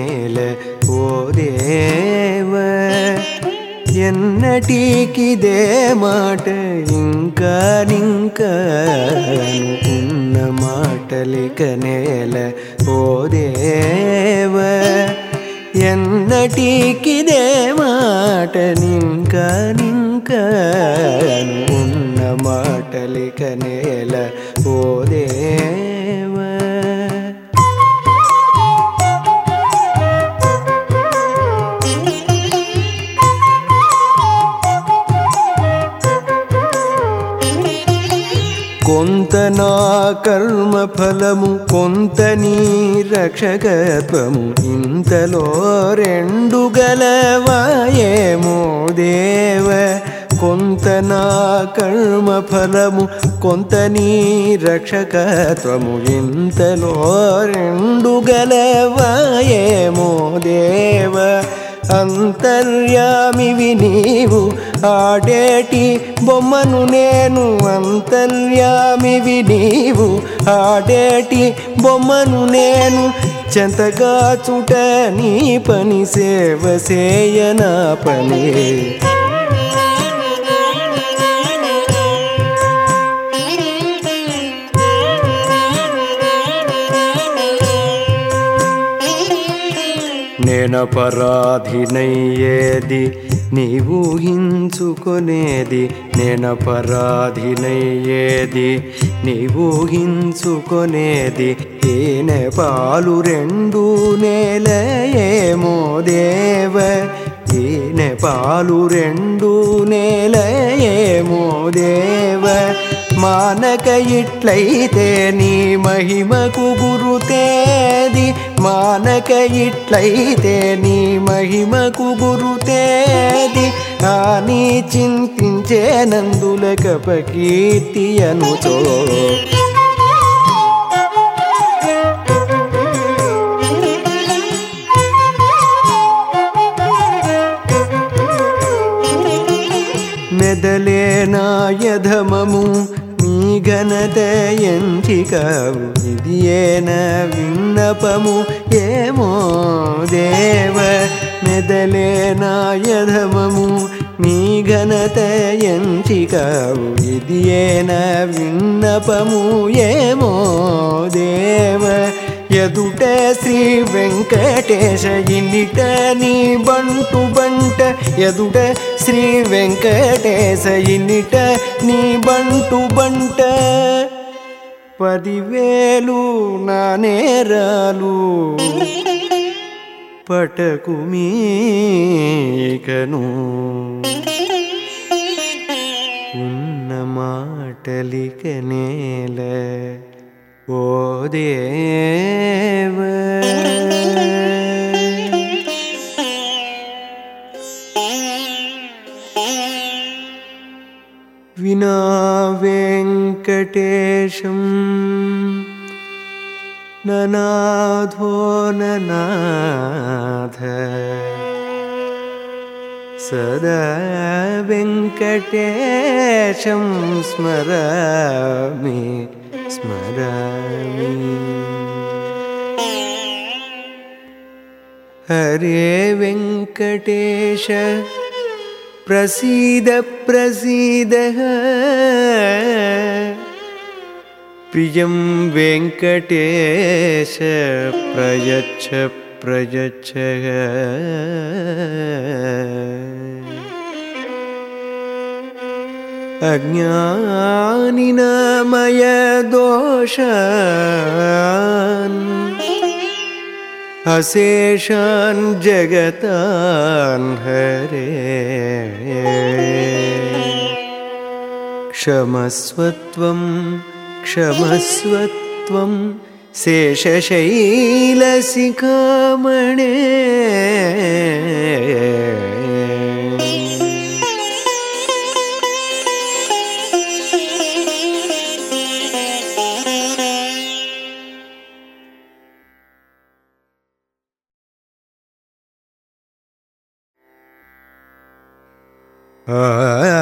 ಮೇಲೆ ಓ ದೇವ ಎನ್ನ ಟೀಕಿದೆ ಮಾಟ ಇಂಕ ನಿಂಕ ಉನ್ನ ಮಾಟಲಿಕ ನೇಲ ಓ ದೇವ ಎನ್ನ ಟೀಕಿದೆ ಮಾಟ ನಿಂಕ ನಿಂಕ ಉನ್ನ ಮಾಟಲಿಕ ನೇಲ ಓ ದೇವ కొంత నా కర్మ ఫలము కొంత నీ రక్షకత్వము ఇంతలో రెండు గలవాయేమో దేవ. కొంత నా కర్మ ఫలము కొంత నీ రక్షకత్వము ఇంతలో రెండు గలవాయేమో దేవ. అంతర్యామివి నీవు ఆడేటి బొమ్మను నేను అంతర్యామివి నీవు. ఆడేటి బొమ్మను నేను చెంతగా చుట నీ పని సేవ సేయనా పని. నేనపరాధినయ్యేది ని ఊహించుకునేది నేను నేనపరాధినయ్యేది. నీ ఊహించుకునేది తేనె పాలు రెండు నేలయేమో దేవ. తేనె పాలు రెండు నేలయేమో దేవ. మానక ఇట్లయితే నీ మహిమకు గురుతేది. మానక ఇట్లయితే నీ మహిమకు గురుతేది. అని చింతించే నందులక కీర్తి అనుచో మెదలేనా యధమము మీ ఘనత ఇది ఏన విన్నపము ఏమో దేవ మెదలేనా యధమము మీ ఘనత ఎంచికావు. ఇది ఏన విన్నపము ఏమో దేవ? ఎదుట శ్రీ వెంకటేశ ఇన్నిట నీ బంటు బంట. ఎదుట శ్రీ వెంకటేశ ఇన్నిట నీ బంటు బంట. పదివేలు నా నేరాలు. పటకు మీకను ఉన్న మాటలిక నేల ఓ దేవ వినా వెంకటేశం ननाधो ननाथ सदा वेङ्कटेशं स्मरामि स्मरामि। हरे वेङ्कटेश प्रसीद प्रसीदः। प्रियं वेङ्कटेश प्रयच्छ प्रयच्छ। अज्ञानिनमयदोषान् मय जगतान् हरे। क्षमस्वत्वम् क्षमस्वत्वं शेषशैलसिकामणे Uh,